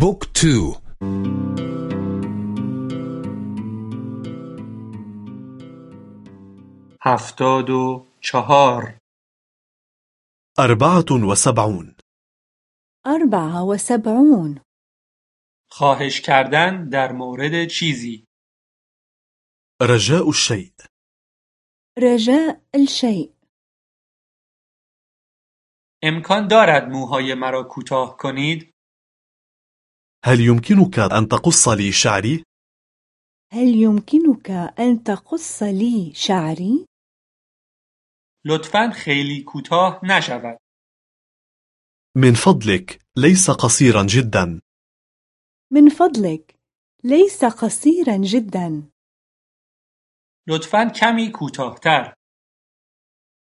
بوك تو هفتاد و چهار. أربعة وسبعون. أربعة وسبعون. خواهش کردن در مورد چیزی. رجاء الشيء. رجاء الشيء. امکان دارد موهای مرا کوتاه کنید؟ هل يمكنك أن تقص لي شعري؟ هل يمكنك أن تقص لي شعري؟ لطفا خیلی کوتاه نشود. من فضلك ليس قصيرا جدا من فضلك ليس قصيرا جدا لطفا کمی کوتاهتر.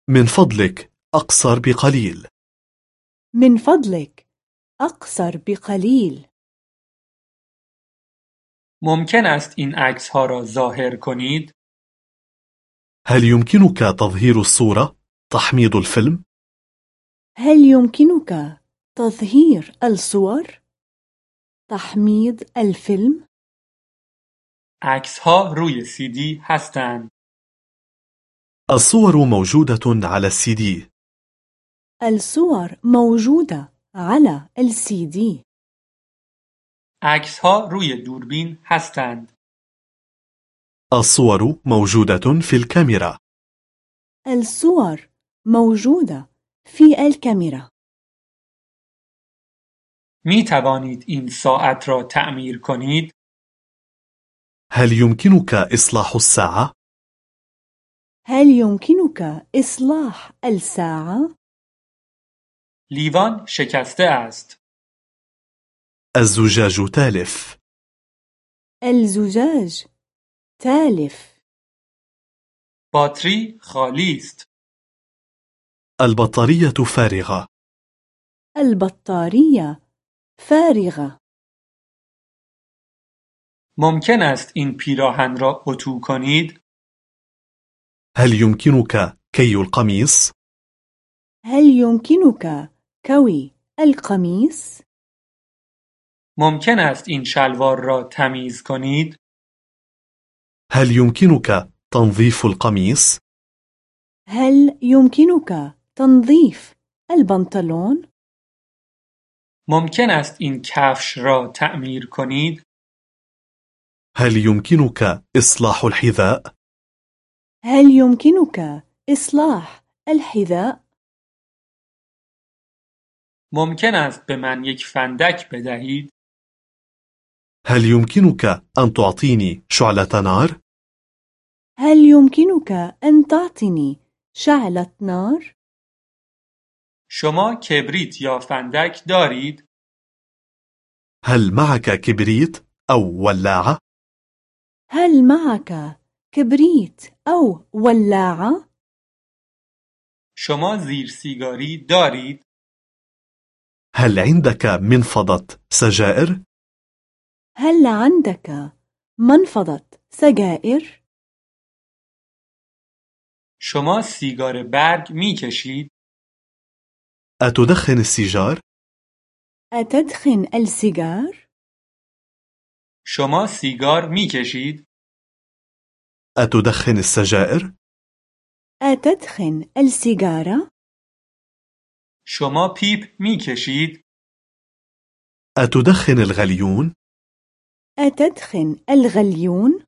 من فضلك أقصر بقليل من فضلك أقصر بقليل ممکن است این عکس ها را ظاهر کنید؟ هل يمكنك تظهير الصورة؟ تحميض الفيلم؟ هل يمكنك تظهير الصور؟ تحميض الفيلم؟ عکس ها روی سی دی هستند. الصور موجودة على السي دي الصور موجودة على السي دي عکس ها روی دوربین هستند. الصور موجودة في الكاميرا الصور موجودة في الكاميرا می توانید این ساعت را تعمیر کنید؟ هل يمكنك إصلاح الساعة؟ هل يمكنك إصلاح الساعة؟ لیوان شکسته است. الزجاج تالف الزجاج تالف باتری خالی است. البطارية فارغة البطارية فارغة ممکن است این پیراهن را اتو کنید؟ هل يمكنك كي القميص؟ هل يمكنك كوي القميص؟ ممکن است این شلوار را تمیز کنید؟ هل يمكنك تنظيف القميص؟ هل يمكنك تنظيف البنطلون؟ ممکن است این کفش را تعمیر کنید؟ هل يمكنك إصلاح الحذاء؟ هل يمكنك إصلاح الحذاء؟ ممکن است به من یک فندک بدهید؟ هل يمكنك أن تعطيني شعلة نار؟ هل يمكنك أن تعطني شعلة نار؟ شما کبریت یا فندک دارید؟ هل معك كبريت أو ولاعة؟ هل معك كبريت أو ولاعة؟ شما زیر سیگاری دارید؟ هل عندك منفضة سجائر؟ هل عندك منفضة سجائر؟ شما سیگار برگ می کشید؟ أتدخن السيجار؟ أتدخن السيجار؟ شما سیگار می کشید؟ أتدخن السجائر؟ أتدخن السيجارة؟ شما پیپ می کشید؟ أتدخن الغليون؟ أتدخن الغليون؟